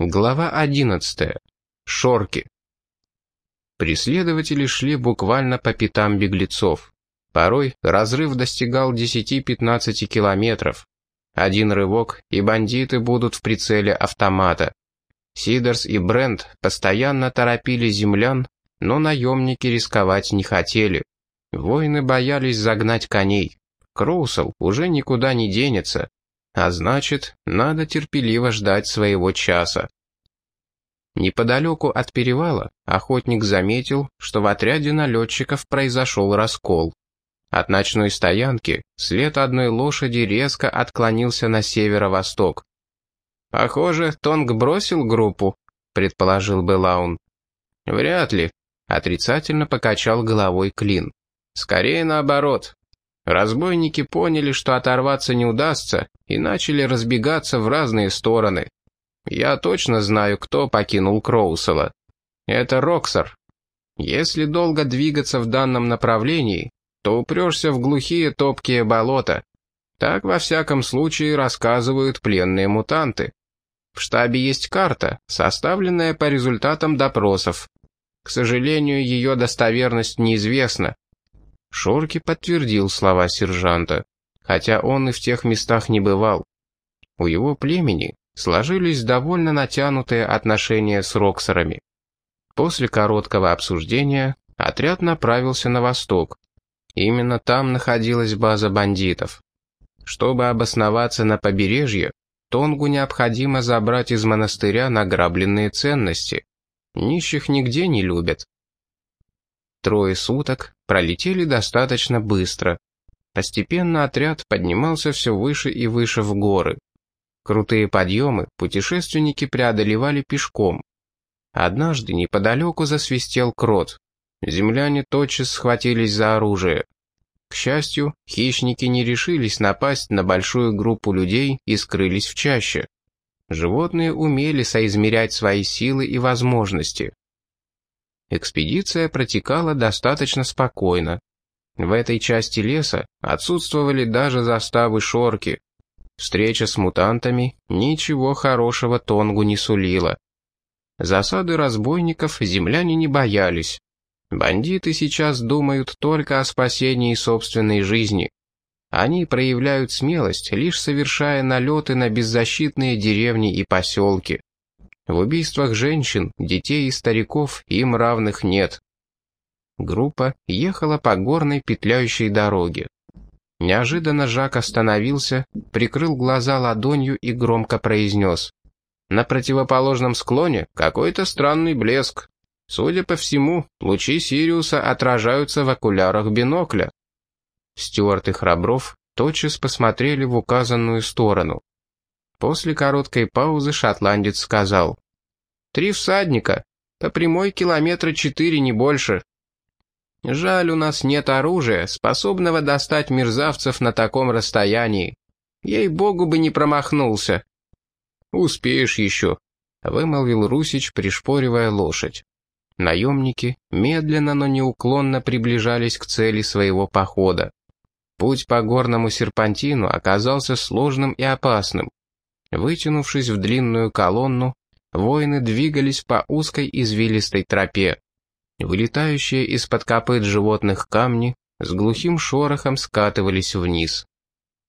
Глава 11. Шорки. Преследователи шли буквально по пятам беглецов. Порой разрыв достигал 10-15 километров. Один рывок, и бандиты будут в прицеле автомата. Сидорс и Брент постоянно торопили землян, но наемники рисковать не хотели. Воины боялись загнать коней. Кроусел уже никуда не денется, а значит, надо терпеливо ждать своего часа. Неподалеку от перевала охотник заметил, что в отряде налетчиков произошел раскол. От ночной стоянки след одной лошади резко отклонился на северо-восток. «Похоже, Тонг бросил группу», — предположил Белаун. «Вряд ли», — отрицательно покачал головой Клин. «Скорее наоборот. Разбойники поняли, что оторваться не удастся, и начали разбегаться в разные стороны. Я точно знаю, кто покинул Кроусела. Это Роксер. Если долго двигаться в данном направлении, то упрешься в глухие топкие болота. Так, во всяком случае, рассказывают пленные мутанты. В штабе есть карта, составленная по результатам допросов. К сожалению, ее достоверность неизвестна. Шорки подтвердил слова сержанта, хотя он и в тех местах не бывал. У его племени сложились довольно натянутые отношения с Роксерами. После короткого обсуждения отряд направился на восток. Именно там находилась база бандитов. Чтобы обосноваться на побережье, Тонгу необходимо забрать из монастыря награбленные ценности. Нищих нигде не любят. Трое суток пролетели достаточно быстро. Постепенно отряд поднимался все выше и выше в горы. Крутые подъемы путешественники преодолевали пешком. Однажды неподалеку засвистел крот. Земляне тотчас схватились за оружие. К счастью, хищники не решились напасть на большую группу людей и скрылись в чаще. Животные умели соизмерять свои силы и возможности. Экспедиция протекала достаточно спокойно. В этой части леса отсутствовали даже заставы шорки. Встреча с мутантами ничего хорошего Тонгу не сулила. Засады разбойников земляне не боялись. Бандиты сейчас думают только о спасении собственной жизни. Они проявляют смелость, лишь совершая налеты на беззащитные деревни и поселки. В убийствах женщин, детей и стариков им равных нет. Группа ехала по горной петляющей дороге. Неожиданно Жак остановился, прикрыл глаза ладонью и громко произнес. На противоположном склоне какой-то странный блеск. Судя по всему, лучи Сириуса отражаются в окулярах бинокля. Стюарт и Храбров тотчас посмотрели в указанную сторону. После короткой паузы шотландец сказал. «Три всадника. По прямой километра четыре, не больше. Жаль, у нас нет оружия, способного достать мерзавцев на таком расстоянии. Ей-богу бы не промахнулся». «Успеешь еще», — вымолвил Русич, пришпоривая лошадь. Наемники медленно, но неуклонно приближались к цели своего похода. Путь по горному серпантину оказался сложным и опасным. Вытянувшись в длинную колонну, воины двигались по узкой извилистой тропе. Вылетающие из-под копыт животных камни с глухим шорохом скатывались вниз.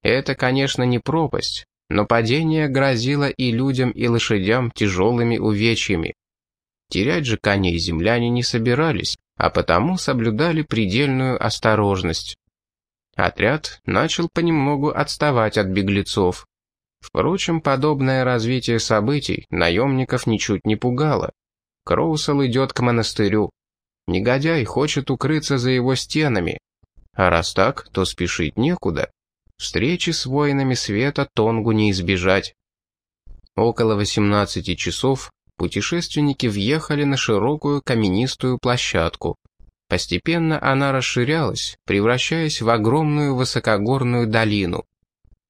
Это, конечно, не пропасть, но падение грозило и людям, и лошадям тяжелыми увечьями. Терять же коней земляне не собирались, а потому соблюдали предельную осторожность. Отряд начал понемногу отставать от беглецов. Впрочем, подобное развитие событий наемников ничуть не пугало. Кроусел идет к монастырю. Негодяй хочет укрыться за его стенами. А раз так, то спешить некуда. Встречи с воинами света Тонгу не избежать. Около 18 часов путешественники въехали на широкую каменистую площадку. Постепенно она расширялась, превращаясь в огромную высокогорную долину.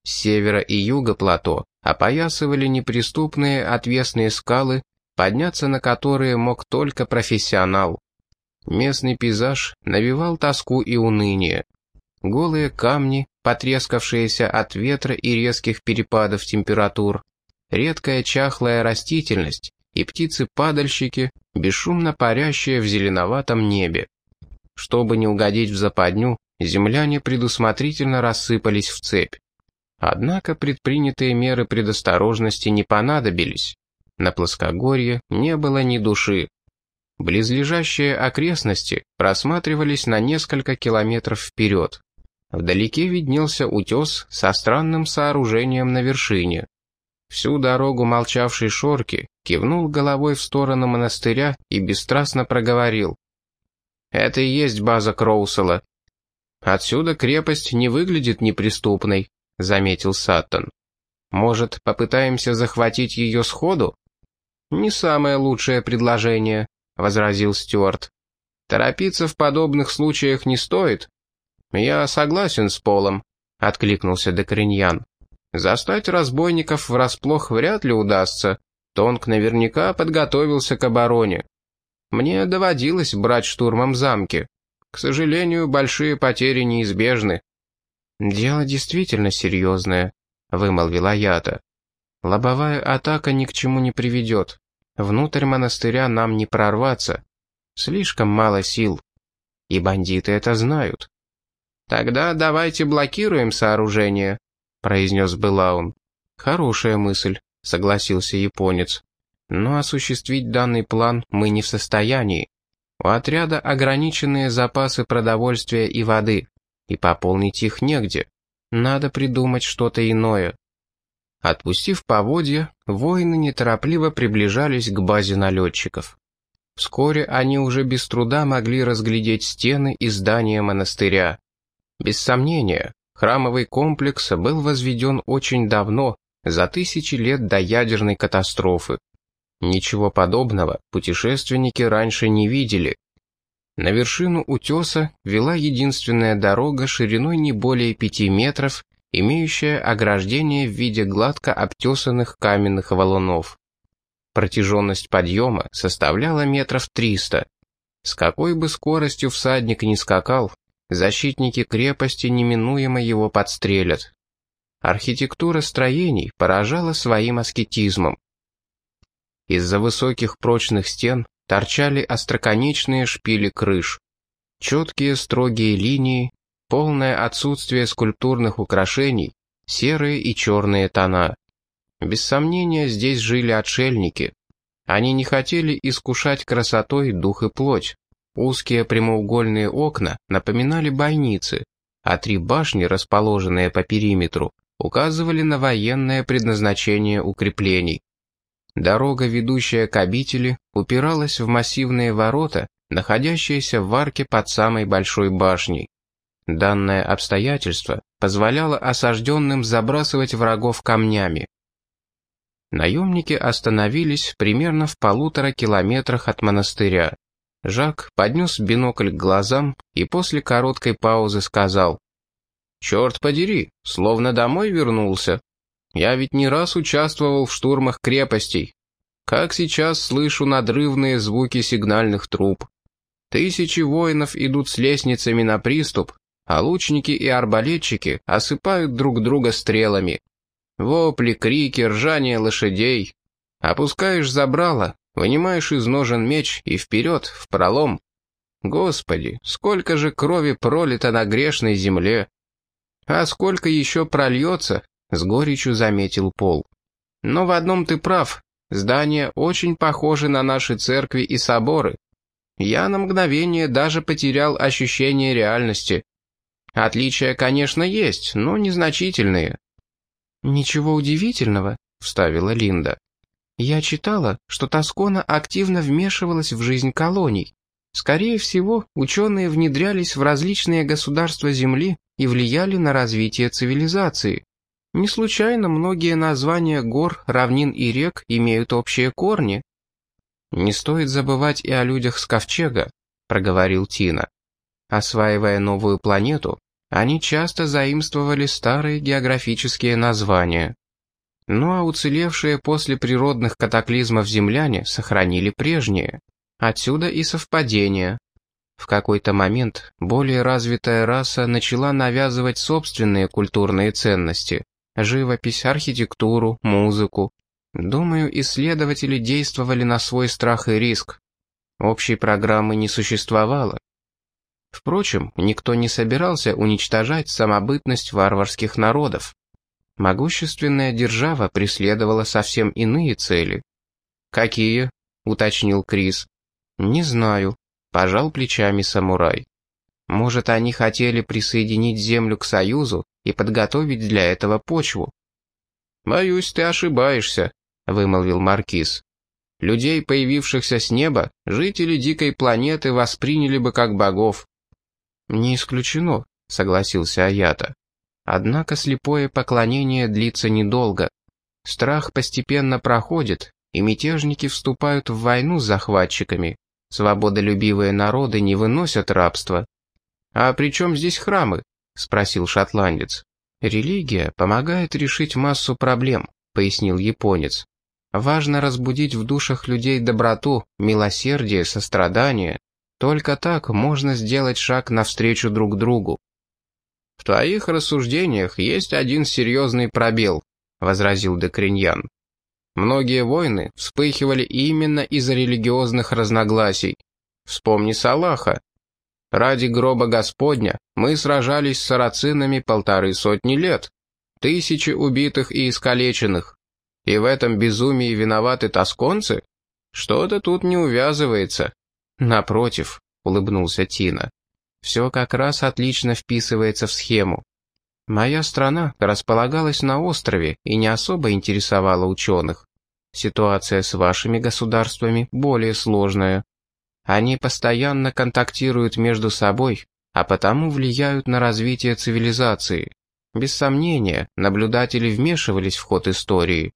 С севера и юга плато опоясывали неприступные отвесные скалы, подняться на которые мог только профессионал. Местный пейзаж навевал тоску и уныние. Голые камни, потрескавшиеся от ветра и резких перепадов температур, редкая чахлая растительность и птицы-падальщики, бесшумно парящие в зеленоватом небе. Чтобы не угодить в западню, земляне предусмотрительно рассыпались в цепь. Однако предпринятые меры предосторожности не понадобились. На плоскогорье не было ни души. Близлежащие окрестности просматривались на несколько километров вперед. Вдалеке виднелся утес со странным сооружением на вершине. Всю дорогу молчавший Шорки кивнул головой в сторону монастыря и бесстрастно проговорил. «Это и есть база Кроусела. Отсюда крепость не выглядит неприступной», — заметил Саттон. «Может, попытаемся захватить ее сходу?» «Не самое лучшее предложение», — возразил Стюарт. «Торопиться в подобных случаях не стоит». «Я согласен с Полом», — откликнулся Декриньян. «Застать разбойников врасплох вряд ли удастся. Тонг наверняка подготовился к обороне. Мне доводилось брать штурмом замки. К сожалению, большие потери неизбежны». «Дело действительно серьезное», — вымолвила Ята. «Лобовая атака ни к чему не приведет. Внутрь монастыря нам не прорваться. Слишком мало сил. И бандиты это знают». «Тогда давайте блокируем сооружение», — произнес Белаун. «Хорошая мысль», — согласился японец. «Но осуществить данный план мы не в состоянии. У отряда ограниченные запасы продовольствия и воды и пополнить их негде. Надо придумать что-то иное. Отпустив поводья, воины неторопливо приближались к базе налетчиков. Вскоре они уже без труда могли разглядеть стены и здания монастыря. Без сомнения, храмовый комплекс был возведен очень давно, за тысячи лет до ядерной катастрофы. Ничего подобного путешественники раньше не видели, на вершину утеса вела единственная дорога шириной не более пяти метров, имеющая ограждение в виде гладко обтесанных каменных валунов. Протяженность подъема составляла метров триста. С какой бы скоростью всадник ни скакал, защитники крепости неминуемо его подстрелят. Архитектура строений поражала своим аскетизмом. Из-за высоких прочных стен торчали остроконечные шпили крыш. Четкие строгие линии, полное отсутствие скульптурных украшений, серые и черные тона. Без сомнения, здесь жили отшельники. Они не хотели искушать красотой дух и плоть. Узкие прямоугольные окна напоминали бойницы, а три башни, расположенные по периметру, указывали на военное предназначение укреплений. Дорога, ведущая к обители, упиралась в массивные ворота, находящиеся в арке под самой большой башней. Данное обстоятельство позволяло осажденным забрасывать врагов камнями. Наемники остановились примерно в полутора километрах от монастыря. Жак поднес бинокль к глазам и после короткой паузы сказал. «Черт подери, словно домой вернулся». Я ведь не раз участвовал в штурмах крепостей. Как сейчас слышу надрывные звуки сигнальных труб. Тысячи воинов идут с лестницами на приступ, а лучники и арбалетчики осыпают друг друга стрелами. Вопли, крики, ржание лошадей. Опускаешь забрало, вынимаешь из ножен меч и вперед, в пролом. Господи, сколько же крови пролито на грешной земле. А сколько еще прольется, — с горечью заметил Пол. «Но в одном ты прав. Здания очень похожи на наши церкви и соборы. Я на мгновение даже потерял ощущение реальности. Отличия, конечно, есть, но незначительные». «Ничего удивительного», — вставила Линда. «Я читала, что Тоскона активно вмешивалась в жизнь колоний. Скорее всего, ученые внедрялись в различные государства Земли и влияли на развитие цивилизации. Не случайно многие названия гор, равнин и рек имеют общие корни. «Не стоит забывать и о людях с ковчега», — проговорил Тина. Осваивая новую планету, они часто заимствовали старые географические названия. Ну а уцелевшие после природных катаклизмов земляне сохранили прежние. Отсюда и совпадение. В какой-то момент более развитая раса начала навязывать собственные культурные ценности живопись, архитектуру, музыку. Думаю, исследователи действовали на свой страх и риск. Общей программы не существовало. Впрочем, никто не собирался уничтожать самобытность варварских народов. Могущественная держава преследовала совсем иные цели. «Какие?» — уточнил Крис. «Не знаю», — пожал плечами самурай. «Может, они хотели присоединить землю к Союзу и подготовить для этого почву?» «Боюсь, ты ошибаешься», — вымолвил Маркиз. «Людей, появившихся с неба, жители дикой планеты восприняли бы как богов». «Не исключено», — согласился Аята. «Однако слепое поклонение длится недолго. Страх постепенно проходит, и мятежники вступают в войну с захватчиками. Свободолюбивые народы не выносят рабства». «А при чем здесь храмы?» — спросил шотландец. «Религия помогает решить массу проблем», — пояснил японец. «Важно разбудить в душах людей доброту, милосердие, сострадание. Только так можно сделать шаг навстречу друг другу». «В твоих рассуждениях есть один серьезный пробел», — возразил Декриньян. «Многие войны вспыхивали именно из-за религиозных разногласий. Вспомни Салаха, Ради гроба Господня мы сражались с сарацинами полторы сотни лет. Тысячи убитых и искалеченных. И в этом безумии виноваты тосконцы? Что-то тут не увязывается. Напротив, улыбнулся Тина. Все как раз отлично вписывается в схему. Моя страна располагалась на острове и не особо интересовала ученых. Ситуация с вашими государствами более сложная. Они постоянно контактируют между собой, а потому влияют на развитие цивилизации. Без сомнения, наблюдатели вмешивались в ход истории.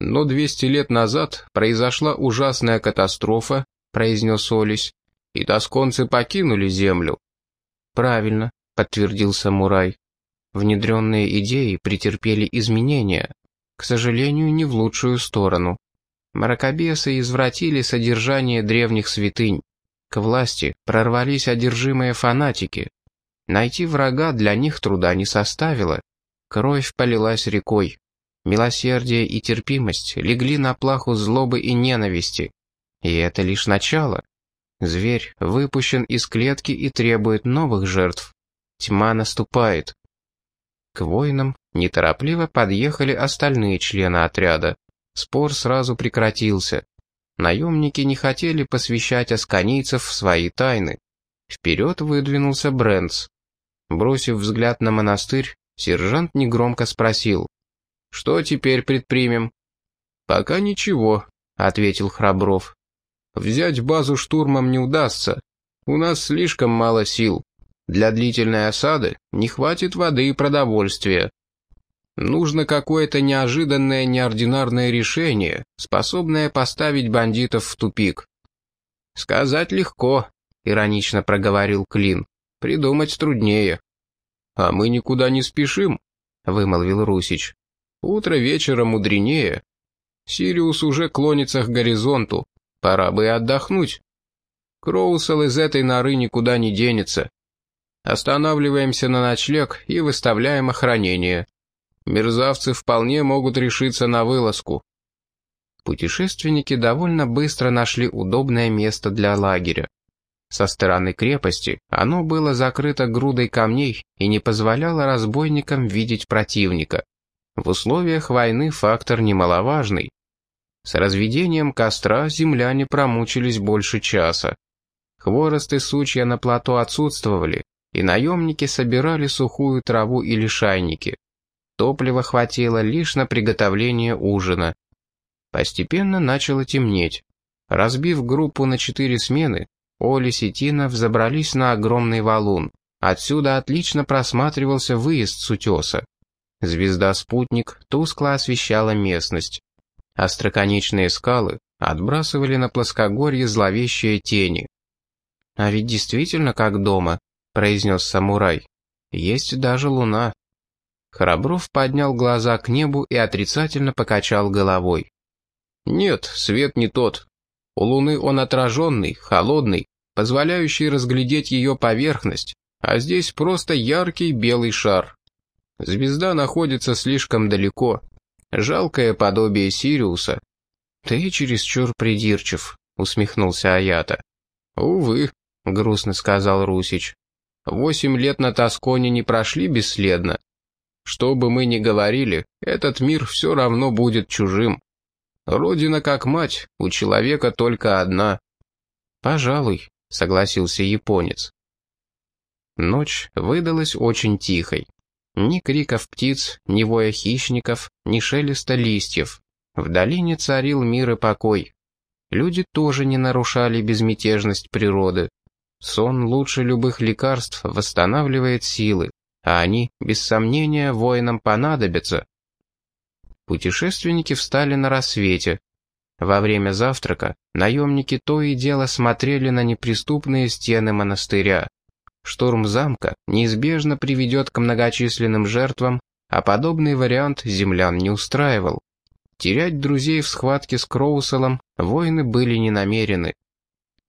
«Но 200 лет назад произошла ужасная катастрофа», — произнес Олесь, — «и тосконцы покинули землю». «Правильно», — подтвердил самурай. Внедренные идеи претерпели изменения, к сожалению, не в лучшую сторону. Мракобесы извратили содержание древних святынь. К власти прорвались одержимые фанатики. Найти врага для них труда не составило. Кровь полилась рекой. Милосердие и терпимость легли на плаху злобы и ненависти. И это лишь начало. Зверь выпущен из клетки и требует новых жертв. Тьма наступает. К воинам неторопливо подъехали остальные члены отряда. Спор сразу прекратился. Наемники не хотели посвящать асканийцев в свои тайны. Вперед выдвинулся Брэнс. Бросив взгляд на монастырь, сержант негромко спросил. «Что теперь предпримем?» «Пока ничего», — ответил Храбров. «Взять базу штурмом не удастся. У нас слишком мало сил. Для длительной осады не хватит воды и продовольствия. Нужно какое-то неожиданное неординарное решение, способное поставить бандитов в тупик. «Сказать легко», — иронично проговорил Клин. «Придумать труднее». «А мы никуда не спешим», — вымолвил Русич. «Утро вечера мудренее. Сириус уже клонится к горизонту. Пора бы и отдохнуть. Кроусел из этой норы никуда не денется. Останавливаемся на ночлег и выставляем охранение мерзавцы вполне могут решиться на вылазку. Путешественники довольно быстро нашли удобное место для лагеря. Со стороны крепости оно было закрыто грудой камней и не позволяло разбойникам видеть противника. В условиях войны фактор немаловажный. С разведением костра земляне промучились больше часа. Хворост и сучья на плато отсутствовали, и наемники собирали сухую траву или шайники. Топлива хватило лишь на приготовление ужина. Постепенно начало темнеть. Разбив группу на четыре смены, Оли и Тина взобрались на огромный валун. Отсюда отлично просматривался выезд с утеса. Звезда-спутник тускло освещала местность. Остроконечные скалы отбрасывали на плоскогорье зловещие тени. «А ведь действительно как дома», — произнес самурай. «Есть даже луна». Храбров поднял глаза к небу и отрицательно покачал головой. «Нет, свет не тот. У Луны он отраженный, холодный, позволяющий разглядеть ее поверхность, а здесь просто яркий белый шар. Звезда находится слишком далеко. Жалкое подобие Сириуса. «Ты чересчур придирчив», — усмехнулся Аята. «Увы», — грустно сказал Русич. «Восемь лет на Тосконе не прошли бесследно. Что бы мы ни говорили, этот мир все равно будет чужим. Родина как мать, у человека только одна». «Пожалуй», — согласился японец. Ночь выдалась очень тихой. Ни криков птиц, ни воя хищников, ни шелеста листьев. В долине царил мир и покой. Люди тоже не нарушали безмятежность природы. Сон лучше любых лекарств восстанавливает силы, а они, без сомнения, воинам понадобятся. Путешественники встали на рассвете. Во время завтрака наемники то и дело смотрели на неприступные стены монастыря. Штурм замка неизбежно приведет к многочисленным жертвам, а подобный вариант землян не устраивал. Терять друзей в схватке с Кроуселом воины были не намерены.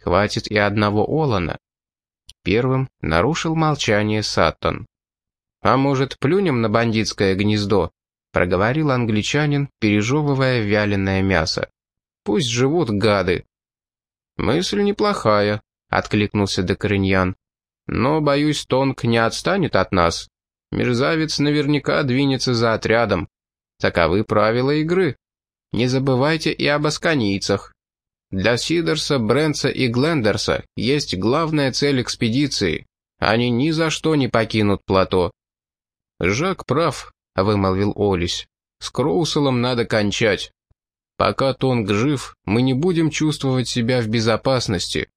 Хватит и одного Олана. Первым нарушил молчание Саттон. «А может, плюнем на бандитское гнездо?» — проговорил англичанин, пережевывая вяленое мясо. «Пусть живут гады». «Мысль неплохая», — откликнулся Декариньян. «Но, боюсь, Тонг не отстанет от нас. Мерзавец наверняка двинется за отрядом. Таковы правила игры». Не забывайте и об асканийцах. Для Сидерса, Брэнса и Глендерса есть главная цель экспедиции. Они ни за что не покинут плато. «Жак прав», — вымолвил Олесь. «С Кроуселом надо кончать. Пока Тонг жив, мы не будем чувствовать себя в безопасности.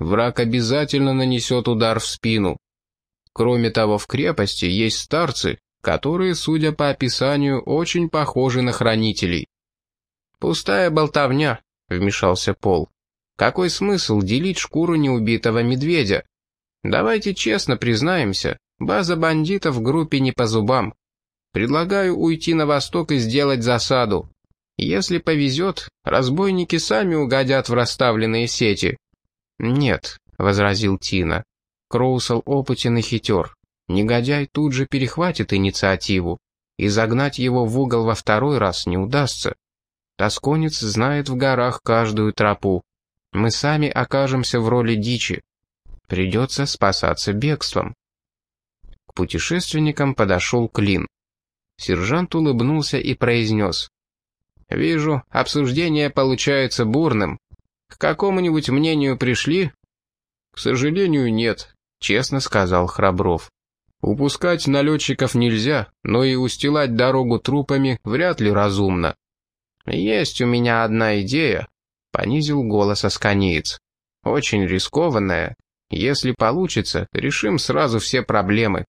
Враг обязательно нанесет удар в спину. Кроме того, в крепости есть старцы, которые, судя по описанию, очень похожи на хранителей. «Пустая болтовня», — вмешался Пол. «Какой смысл делить шкуру неубитого медведя? Давайте честно признаемся, база бандитов в группе не по зубам. Предлагаю уйти на восток и сделать засаду. Если повезет, разбойники сами угодят в расставленные сети». «Нет», — возразил Тина. Кроусел опытен и хитер. Негодяй тут же перехватит инициативу, и загнать его в угол во второй раз не удастся. Тосконец знает в горах каждую тропу. Мы сами окажемся в роли дичи. Придется спасаться бегством. Путешественникам подошел Клин. Сержант улыбнулся и произнес. «Вижу, обсуждение получается бурным. К какому-нибудь мнению пришли?» «К сожалению, нет», — честно сказал Храбров. «Упускать налетчиков нельзя, но и устилать дорогу трупами вряд ли разумно. «Есть у меня одна идея», — понизил голос Асканиец. «Очень рискованная. Если получится, решим сразу все проблемы.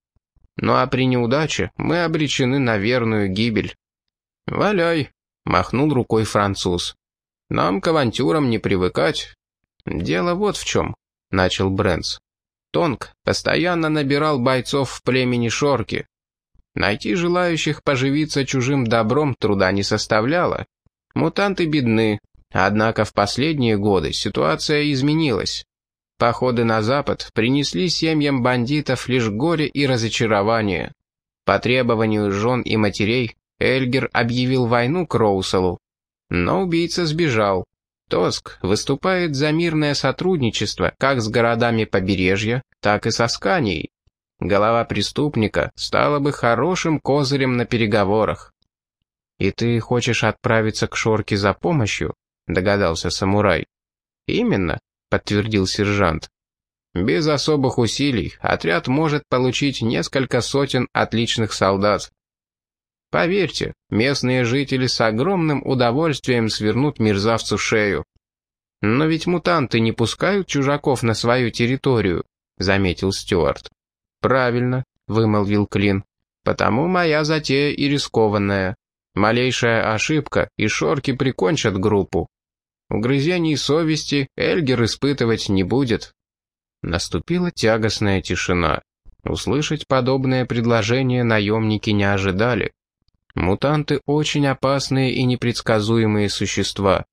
Ну а при неудаче мы обречены на верную гибель». «Валяй», — махнул рукой француз. «Нам к авантюрам не привыкать». «Дело вот в чем», — начал Брэнс. Тонг постоянно набирал бойцов в племени Шорки. Найти желающих поживиться чужим добром труда не составляло, Мутанты бедны, однако в последние годы ситуация изменилась. Походы на запад принесли семьям бандитов лишь горе и разочарование. По требованию жен и матерей Эльгер объявил войну Кроуселу. Но убийца сбежал. Тоск выступает за мирное сотрудничество как с городами побережья, так и со Сканией. Голова преступника стала бы хорошим козырем на переговорах. «И ты хочешь отправиться к Шорке за помощью?» — догадался самурай. «Именно», — подтвердил сержант. «Без особых усилий отряд может получить несколько сотен отличных солдат. Поверьте, местные жители с огромным удовольствием свернут мерзавцу шею. Но ведь мутанты не пускают чужаков на свою территорию», — заметил Стюарт. «Правильно», — вымолвил Клин. «Потому моя затея и рискованная. Малейшая ошибка, и шорки прикончат группу. Угрызений совести Эльгер испытывать не будет. Наступила тягостная тишина. Услышать подобное предложение наемники не ожидали. Мутанты очень опасные и непредсказуемые существа.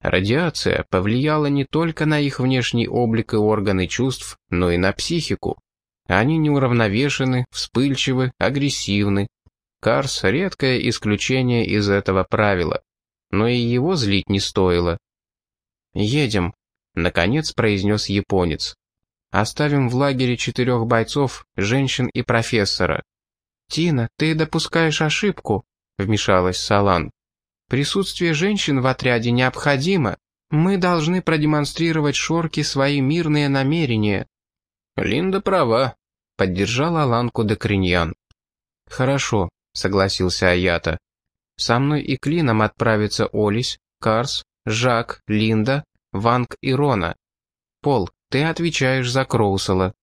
Радиация повлияла не только на их внешний облик и органы чувств, но и на психику. Они неуравновешены, вспыльчивы, агрессивны, Карс — редкое исключение из этого правила. Но и его злить не стоило. «Едем», — наконец произнес японец. «Оставим в лагере четырех бойцов, женщин и профессора». «Тина, ты допускаешь ошибку», — вмешалась Салан. «Присутствие женщин в отряде необходимо. Мы должны продемонстрировать Шорке свои мирные намерения». «Линда права», — поддержал Аланку Декриньян. «Хорошо», — согласился Аята. «Со мной и Клином отправятся Олесь, Карс, Жак, Линда, Ванг и Рона. Пол, ты отвечаешь за Кроусела.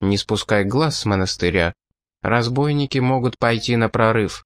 Не спускай глаз с монастыря. Разбойники могут пойти на прорыв.